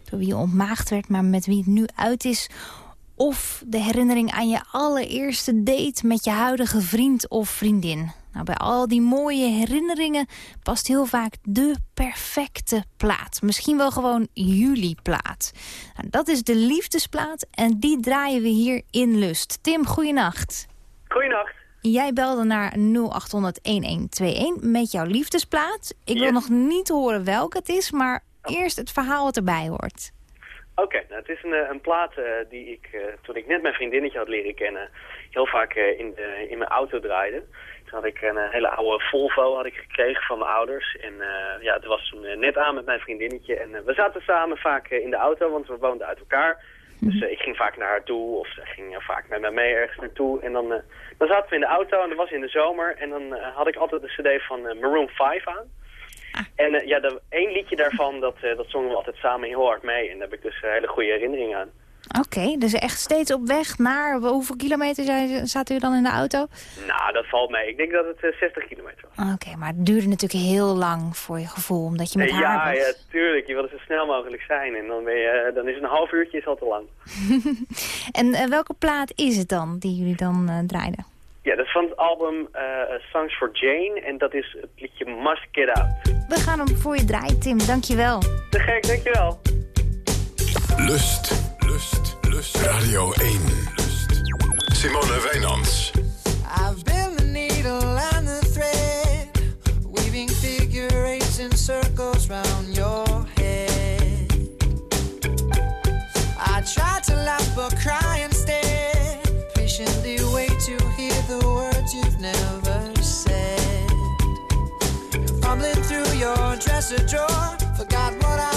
Door wie je ontmaagd werd, maar met wie het nu uit is. Of de herinnering aan je allereerste date met je huidige vriend of vriendin. Nou, bij al die mooie herinneringen past heel vaak de perfecte plaat. Misschien wel gewoon jullie plaat. Nou, dat is de liefdesplaat en die draaien we hier in Lust. Tim, goeienacht. Goeienacht. Jij belde naar 0800-1121 met jouw liefdesplaat. Ik wil Yes. nog niet horen welke het is, maar eerst het verhaal wat erbij hoort. Oké, nou, het is een, eh, een plaat eh, die ik, eh, toen ik net mijn vriendinnetje had leren kennen, heel vaak in, de, in mijn auto draaide. Toen had ik een hele oude Volvo had ik gekregen van mijn ouders. En ja, het was toen net aan met mijn vriendinnetje. En we zaten samen vaak in de auto, want we woonden uit elkaar. Dus eh, ik ging vaak naar haar toe, of ze ging vaak met mij mee ergens naartoe. En dan, eh, dan zaten we in de auto en dat was in de zomer. En dan eh, had ik altijd de cd van Maroon 5 aan. En eh, ja, de, één liedje daarvan, dat, dat zongen we altijd samen heel hard mee. En daar heb ik dus hele goede herinneringen aan. Oké, dus echt steeds op weg naar... Hoeveel kilometer zaten u dan in de auto? Nou, dat valt mee. Ik denk dat het eh, 60 kilometer was. Oké, maar het duurde natuurlijk heel lang voor je gevoel, omdat je met Eh, haar ja, was. ja, tuurlijk. Je wil zo snel mogelijk zijn. En dan, ben je, eh, dan is een half uurtje is al te lang. En eh, welke plaat is het dan die jullie dan eh, draaiden? Ja, dat is van het album eh, Songs for Jane. En dat is het liedje Must Get Out. We gaan hem voor je draaien, Tim. Dankjewel. Te gek, dankjewel. Lust, lust, lust. Radio 1. Lust. Simone Wijnands. I've been the needle and the thread, weaving figure eights and circles round your head. I try to laugh but cry instead, patiently wait to hear the words you've never said. Fumbling through your dresser drawer, forgot what I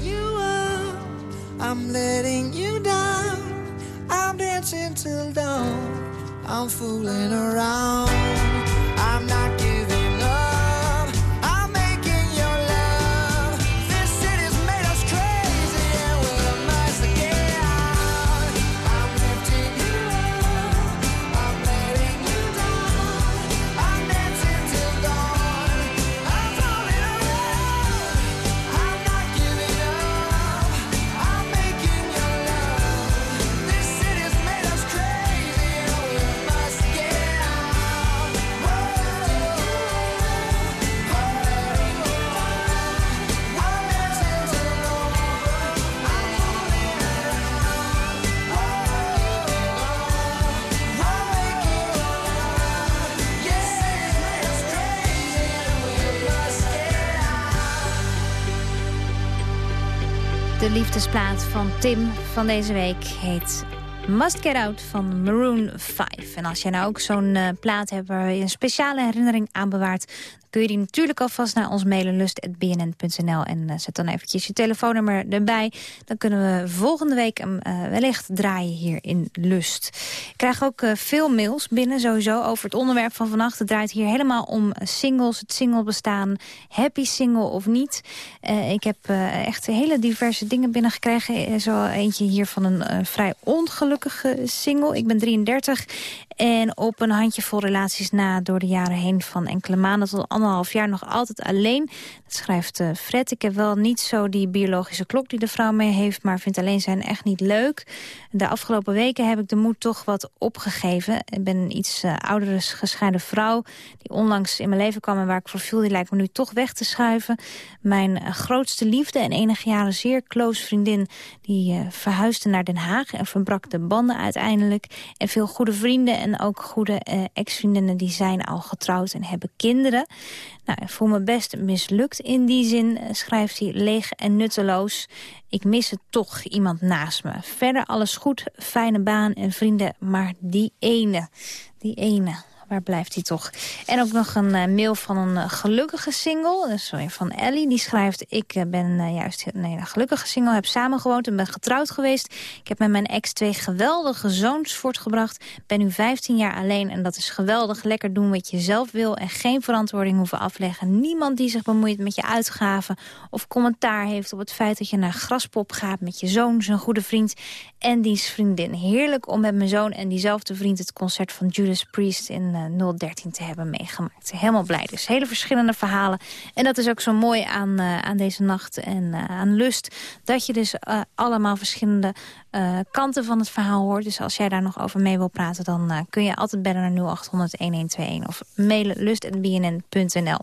you up, I'm letting you down, I'm dancing till dawn, I'm fooling around, I'm not liefdesplaat van Tim van deze week heet Must Get Out van Maroon 5. En als jij nou ook zo'n eh, plaat hebt waar je een speciale herinnering aan bewaart... kun je die natuurlijk alvast naar ons mailen lust.bnn.nl. En eh, zet dan eventjes je telefoonnummer erbij. Dan kunnen we volgende week hem eh, wellicht draaien hier in Lust. Ik krijg ook eh, veel mails binnen sowieso over het onderwerp van vannacht. Het draait hier helemaal om singles, het singlebestaan. Happy single of niet. Ik heb echt hele diverse dingen binnengekregen. Zo eentje hier van een vrij ongelukkige single. Ik ben 33 en op een handjevol relaties na door de jaren heen... van enkele maanden tot anderhalf jaar nog altijd alleen. Schrijft eh, Fred. Ik heb wel niet zo die biologische klok die de vrouw mee heeft... maar vind alleen zijn echt niet leuk. De afgelopen weken heb ik de moed toch wat opgegeven. Ik ben een iets eh, oudere gescheiden vrouw... die onlangs in mijn leven kwam en waar ik voor viel... die lijkt me nu toch weg te schuiven. Mijn eh, grootste liefde en enige jaren zeer close vriendin... die eh, verhuisde naar Den Haag en verbrak de banden uiteindelijk. En veel goede vrienden en ook goede eh, ex-vriendinnen... die zijn al getrouwd en hebben kinderen. Nou, ik voel me best mislukt in die zin, eh, schrijft hij, leeg en nutteloos. Ik mis het toch, iemand naast me. Verder alles goed, fijne baan en vrienden, maar die ene, die ene... Waar blijft hij toch? En ook nog een eh, mail van een eh, gelukkige single. Is weer van Ellie. Die schrijft, ik eh, ben eh, juist een hele gelukkige single. Heb samengewoond en ben getrouwd geweest. Ik heb met mijn ex twee geweldige zoons voortgebracht. Ben nu 15 jaar alleen en dat is geweldig. Lekker doen wat je zelf wil en geen verantwoording hoeven afleggen. Niemand die zich bemoeit met je uitgaven of commentaar heeft op het feit dat je naar Graspop gaat met je zoon, zijn goede vriend en diens vriendin. Heerlijk om met mijn zoon en diezelfde vriend het concert van Judas Priest in eh, 013 te hebben meegemaakt. Helemaal blij dus. Hele verschillende verhalen. En dat is ook zo mooi aan, eh, aan deze nacht en eh, aan lust. Dat je dus eh, allemaal verschillende eh, kanten van het verhaal hoort. Dus als jij daar nog over mee wil praten... dan eh, kun je altijd bellen naar 0800-1121 of mailen lust.bnn.nl.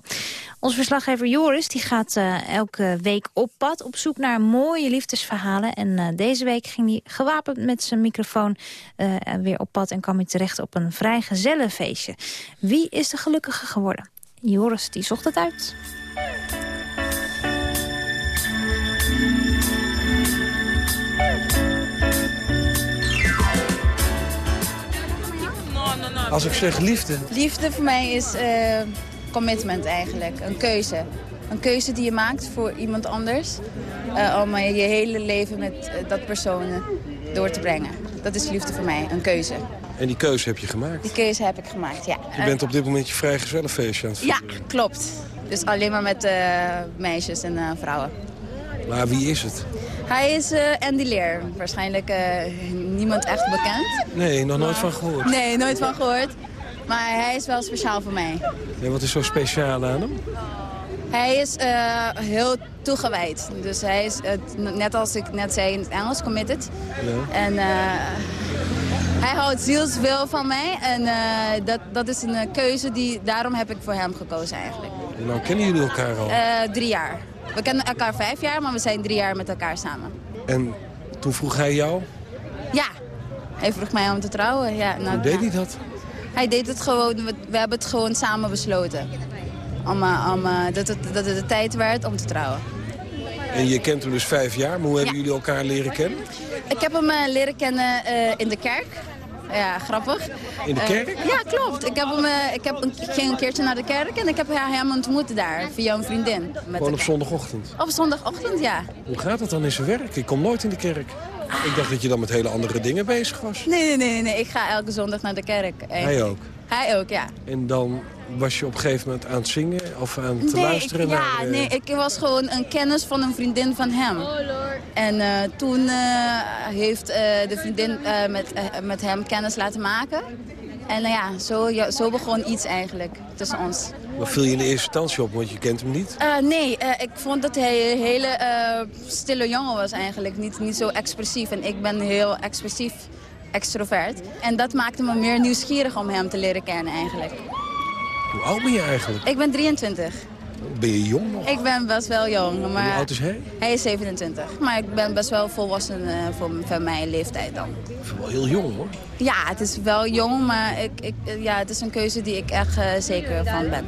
Onze verslaggever Joris die gaat eh, elke week op pad... op zoek naar mooie liefdesverhalen. En eh, deze week ging hij gewapend met zijn microfoon eh, weer op pad... en kwam hij terecht op een vrij Wie is de gelukkige geworden? Joris die zocht het uit. Als ik zeg liefde, Liefde voor mij is eh, commitment eigenlijk, een keuze. Een keuze die je maakt voor iemand anders. eh, om eh, je hele leven met dat persoon door te brengen. Dat is liefde voor mij, een keuze. En die keuze heb je gemaakt. Die keuze heb ik gemaakt, ja. Je bent op dit moment je vrijgezellenfeestje aan het Ja, klopt. Dus alleen maar met eh, meisjes en eh, vrouwen. vieren. Maar wie is het? Hij is eh, Andy Lear. Waarschijnlijk niemand echt bekend. Nee, nog nooit van gehoord. Nee, nooit van gehoord. Maar hij is wel speciaal voor mij. Ja, wat is zo speciaal aan hem? Hij is heel toegewijd. Dus hij is, net als ik net zei in het Engels, committed. Ja. En hij houdt zielsveel van mij. En eh, dat, dat is een eh, keuze die, daarom heb ik voor hem gekozen eigenlijk. Hoe lang kennen jullie elkaar al? Eh, drie jaar. We kennen elkaar vijf jaar, maar we zijn drie jaar met elkaar samen. En toen vroeg hij jou, Ja, hij vroeg mij om te trouwen. Ja, nou, hoe deed hij dat? Hij deed het gewoon, we, we hebben het gewoon samen besloten. Om, om, dat, het, dat het de tijd werd om te trouwen. En je kent hem dus vijf jaar, maar hoe hebben jullie elkaar leren kennen? Ik heb hem leren kennen in de kerk. Ja, grappig. In de Eh, kerk? ja, klopt. Ik, heb hem, eh, ik, heb een, ik ging een keertje naar de kerk en ik heb hem ontmoet daar via een vriendin. Met Gewoon op zondagochtend. op zondagochtend, ja. Hoe gaat het dan in zijn werk? Ik kom nooit in de kerk. Ik dacht dat je dan met hele andere dingen bezig was. Nee, nee, nee, nee. Ik ga elke zondag naar de kerk. Hij ook. Hij ook, ja. En dan was je op een gegeven moment aan het zingen of aan het Nee, ik- luisteren ja, naar... eh, nee, ik was gewoon een kennis van een vriendin van hem. En eh, toen eh, heeft eh, de vriendin eh, met, met hem kennis laten maken. En nou ja, zo, ja, zo begon iets eigenlijk tussen ons. Wat viel je in de eerste instantie op, want je kent hem niet? Eh, nee, eh, ik vond dat hij een hele eh, stille jongen was eigenlijk. Niet, niet zo expressief. En ik ben heel expressief extrovert. En dat maakte me meer nieuwsgierig om hem te leren kennen eigenlijk. Hoe oud ben je eigenlijk? Ik ben 23. Ben je jong nog? Ik ben best wel jong. Maar Hoe oud is hij? Hij is 27. Maar ik ben best wel volwassen voor, voor mijn leeftijd dan. Ik vind wel heel jong hoor. Ja, het is wel jong, maar ik, ik, ja, het is een keuze die ik echt zeker van ben.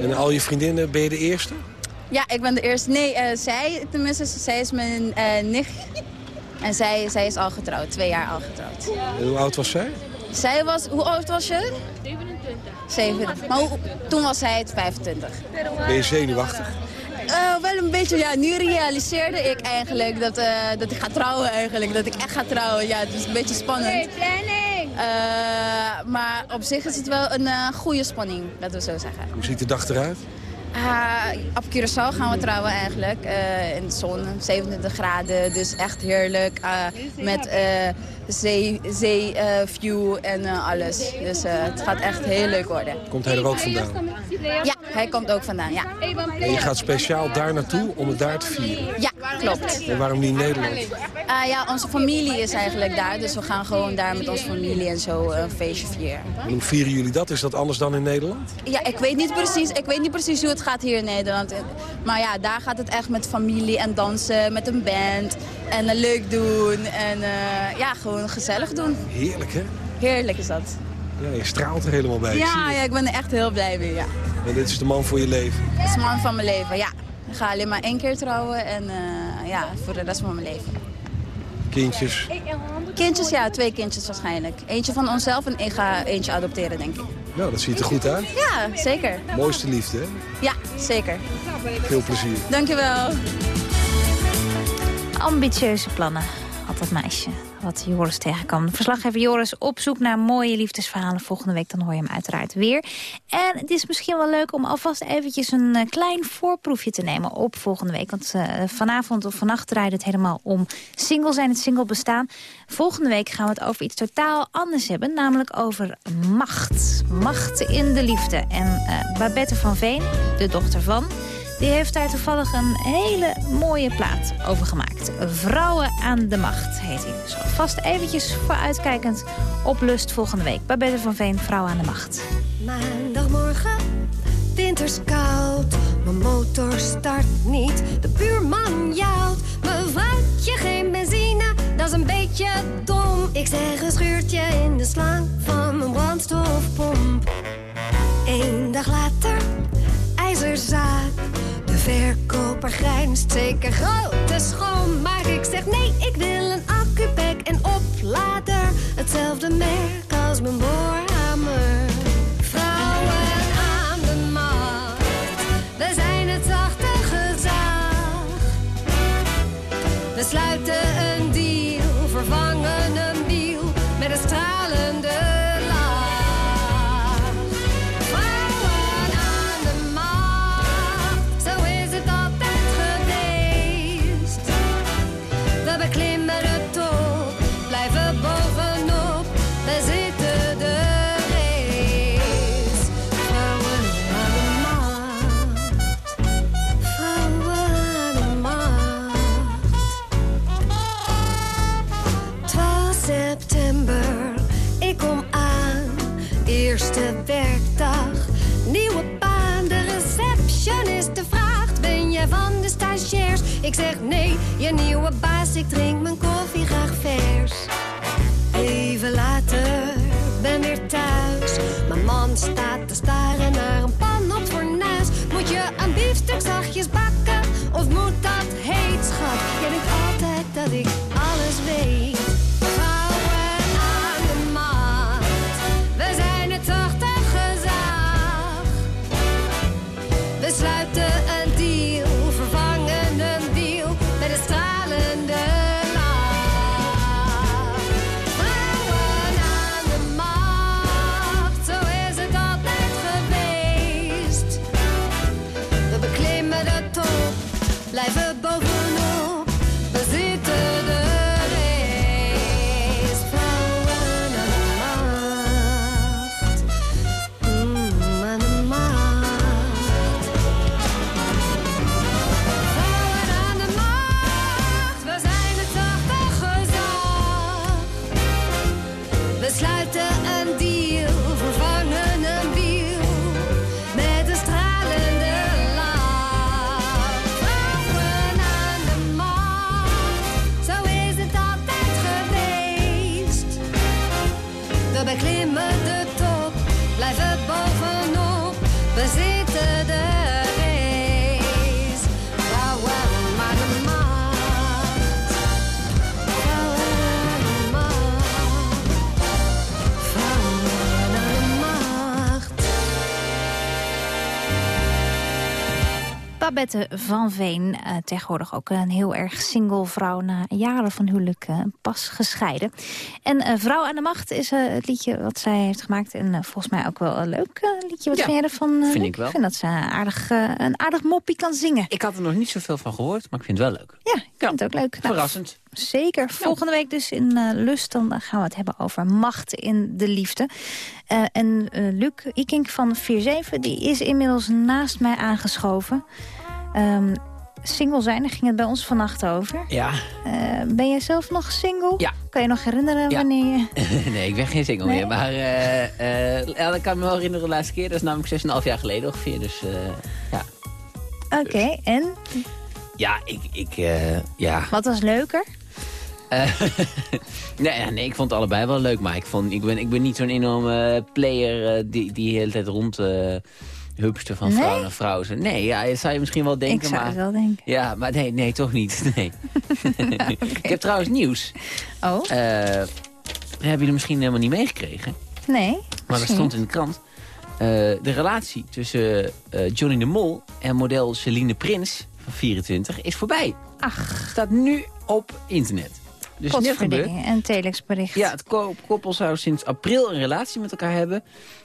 En al je vriendinnen, ben je de eerste? Ja, ik ben de eerste. Nee, eh, zij, tenminste, zij is mijn eh nicht. En zij, zij is al getrouwd, twee jaar al getrouwd. En hoe oud was zij? Zij was, hoe oud was je? 27. Maar hoe- toen was zij het 25. Ben je zenuwachtig? Eh, wel een beetje, ja. Nu realiseerde ik eigenlijk dat, eh, dat ik ga trouwen eigenlijk. Dat ik echt ga trouwen. Ja, het is een beetje spannend. Eh, maar op zich is het wel een eh, goede spanning, laten we zo zeggen. Hoe ziet de dag eruit? Ah, op Curaçao gaan we trouwen eigenlijk. eh, in de zon, 27 graden. Dus echt heerlijk. ah, met zee, zee eh, en eh, alles. Dus eh, het gaat echt heel leuk worden. Komt hij er ook vandaan? Ja, hij komt ook vandaan, ja. En je gaat speciaal daar naartoe om het daar te vieren? Ja, klopt. En waarom niet Nederland? Ja, onze familie is eigenlijk daar. Dus we gaan gewoon daar met onze familie en zo een feestje vieren. En hoe vieren jullie dat? Is dat anders dan in Nederland? Ja, ik weet niet precies, ik weet niet precies hoe het gaat hier in Nederland. Maar ja, daar gaat het echt met familie en dansen, met een band. En eh, leuk doen en eh, ja, gewoon gezellig doen. Heerlijk, hè? Heerlijk is dat. Ja, je straalt er helemaal bij. Ik Ja, het. ja, ik ben er echt heel blij mee, ja. En dit is de man voor je leven. Het is de man van mijn leven, ja. Ik ga alleen maar één keer trouwen en eh, ja, voor de rest van mijn leven. Kindjes. Kindjes, ja, twee kindjes waarschijnlijk. Eentje van onszelf en ik ga eentje adopteren, denk ik. Nou, dat ziet er goed uit. Ja, zeker. Mooiste liefde, hè? Ja, zeker. Veel plezier. Dankjewel. Ambitieuze plannen had dat meisje wat Joris tegenkwam. Verslaggever Joris op zoek naar mooie liefdesverhalen. Volgende week dan hoor je hem uiteraard weer. En het is misschien wel leuk om alvast eventjes een eh, klein voorproefje te nemen op volgende week. Want eh, vanavond of vannacht draait het helemaal om single zijn, het single bestaan. Volgende week gaan we het over iets totaal anders hebben. Namelijk over macht. Macht in de liefde. En eh, Babette van Veen, de dochter van... Die heeft daar toevallig een hele mooie plaat over gemaakt. Vrouwen aan de macht heet hij. Dus vast eventjes vooruitkijkend op Lust volgende week. Babette van Veen, Vrouwen aan de macht. Maandagmorgen, winters koud. Mijn motor start niet, de buurman jouwt. Mevrouwtje, geen benzine, dat is een beetje dom. Ik zeg een schuurtje in de slang van mijn brandstofpomp. Eén dag later, ijzerzaak. Verkoper grijnst zeker grote schoon. Maar ik zeg nee, ik wil een accupack en oplader. Hetzelfde merk als mijn boorhamer. Eerste werkdag, nieuwe baan. De receptionist vraagt, ben jij van de stagiairs? Ik zeg nee, je nieuwe baas, ik drink mijn koffie graag vers. Even later, ben weer thuis. Mijn man staat te staren naar een pan op fornuis. Moet je een biefstuk zachtjes bakken? Of moet dat heet, Babette van Veen, eh, tegenwoordig ook een heel erg single vrouw... na jaren van huwelijk eh, pas gescheiden. En eh, Vrouw aan de Macht is het liedje wat zij heeft gemaakt. En volgens mij ook wel een leuk liedje. Wat Ja, vind jij ervan? vind ik wel. Ik vind dat ze aardig, een aardig moppie kan zingen. Ik had er nog niet zoveel van gehoord, maar ik vind het wel leuk. Ja, ik vind het ook leuk. Nou, Verrassend. Zeker. Volgende week dus in eh, Lust, dan gaan we het hebben over macht in de liefde. Eh, en eh, Luc Ikink van 4-7, die is inmiddels naast mij aangeschoven. Ehm, single zijn, daar ging het bij ons vannacht over. Ja. Ben jij zelf nog single? Ja. Kan je nog herinneren Ja. wanneer je... nee, ik ben geen single Nee? meer. Maar ja, dat kan me wel herinneren de laatste keer. Dat is namelijk 6,5 jaar geleden ongeveer. Dus ja. Oké, en? Ja, ik... ik ja. Wat was leuker? Eh, nee, nee, ik vond het allebei wel leuk. Maar ik, vond, ik, ben, ik ben niet zo'n enorme player eh, die, die de hele tijd rond... eh hupste van Nee? vrouw naar vrouw. Nee, ja, dat zou je misschien wel denken. Ik zou maar, het wel denken. Ja, maar nee, nee toch niet. Nee. Ik heb trouwens nieuws. Oh? Eh, hebben jullie misschien helemaal niet meegekregen. Nee? Maar dat stond in de krant. Eh, de relatie tussen eh, Johnny de Mol en model Celine Prins van 24 is voorbij. Ach. Staat nu op internet. Dus net gebeurd. Potverdikking, een telexbericht. Ja, het ko- koppel zou sinds april een relatie met elkaar hebben.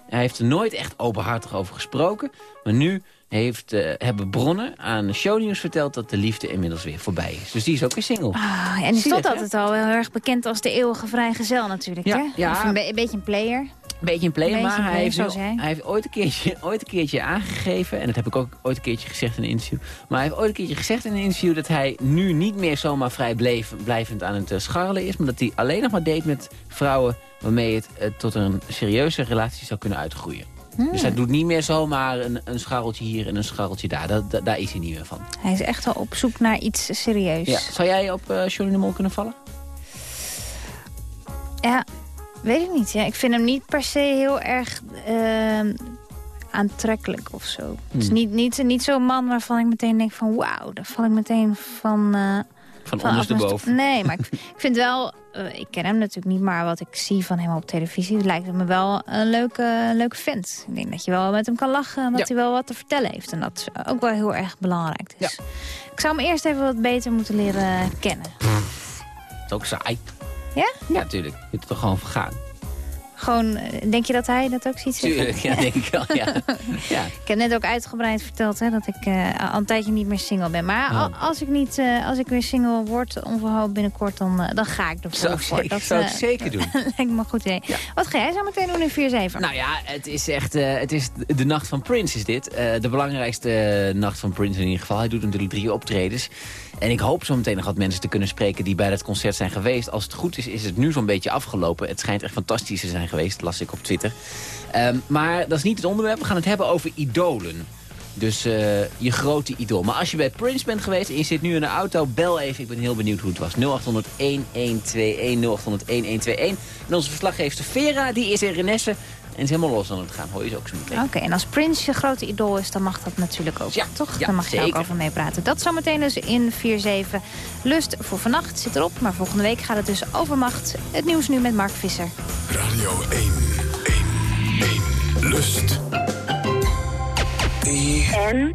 Hij heeft er nooit echt openhartig over gesproken. Maar nu heeft, eh, hebben bronnen aan Shownieuws verteld dat de liefde inmiddels weer voorbij is. Dus die is ook weer single. Ah, en stond hè? altijd al heel erg bekend als de eeuwige vrijgezel natuurlijk, Ja, hè? ja. Of een, be- een beetje een player. Een beetje een beetje maar hij, heeft nu- hij ooit een, keertje, ooit een keertje aangegeven... en dat heb ik ook ooit een keertje gezegd in een interview... maar hij heeft ooit een keertje gezegd in een interview... dat hij nu niet meer zomaar vrij bleef, blijvend aan het eh, scharrelen is... maar dat hij alleen nog maar deed met vrouwen... waarmee het eh, tot een serieuze relatie zou kunnen uitgroeien. Hmm. Dus hij doet niet meer zomaar een, een scharreltje hier en een scharreltje daar. Dat, dat- daar is hij niet meer van. Hij is echt wel op zoek naar iets serieus. Ja. Zou jij op eh Johnny de Mol kunnen vallen? Ja, weet ik niet. Ja. Ik vind hem niet per se heel erg ehm, aantrekkelijk of zo. Het is Hmm. niet, niet, niet zo'n man waarvan ik meteen denk van... wauw, daar val ik meteen van... eh, Van ondersteboven. Nee, maar ik, ik vind wel... eh, ik ken hem natuurlijk niet, maar wat ik zie van hem op televisie... lijkt het me wel een leuke, leuke vent. Ik denk dat je wel met hem kan lachen en dat Ja. hij wel wat te vertellen heeft. En dat is ook wel heel erg belangrijk. Dus ik zou hem eerst even wat beter moeten leren kennen. Dat is ook saai. Ja? Ja, natuurlijk. Je moet er toch gewoon vergaan. Gewoon, eh, denk je dat hij dat ook ziet zitten? Tuurlijk, ja, denk ik wel. Ja. ja. Ik heb net ook uitgebreid verteld hè, dat ik eh, al een tijdje niet meer single ben. Maar Oh. al- als, ik niet, eh, als ik weer single word, onverhoopt binnenkort, dan, dan ga ik ervoor. Zou ik zeker- zou ik zeker doen. lijkt me een goed idee. Wat ga jij zo meteen doen in 4-7? Nou ja, het is echt het is de- nacht van Prince is dit. De belangrijkste nacht van Prince in ieder geval. Hij doet natuurlijk drie optredens. En ik hoop zo meteen nog wat mensen te kunnen spreken die bij dat concert zijn geweest. Als het goed is, is het nu zo'n beetje afgelopen. Het schijnt echt fantastisch te zijn geweest, las ik op Twitter. Ehm, maar dat is niet het onderwerp. We gaan het hebben over idolen. Dus eh, je grote idool. Maar als je bij Prince bent geweest en je zit nu in de auto, bel even. Ik ben heel benieuwd hoe het was. 0800 1121 0800 1121. En onze verslaggever Vera, die is in Renesse. En is helemaal los aan het gaan. Hoor je ze ook zo meteen. Oké, en als Prince je grote idool is, dan mag dat natuurlijk ook. Ja, toch? ja, dan mag je er ook zeker. over meepraten. Dat zometeen dus in 4-7. Lust voor vannacht zit erop, maar volgende week gaat het dus over macht. Het nieuws nu met Mark Visser. Radio 1, 1, 1. Lust. En?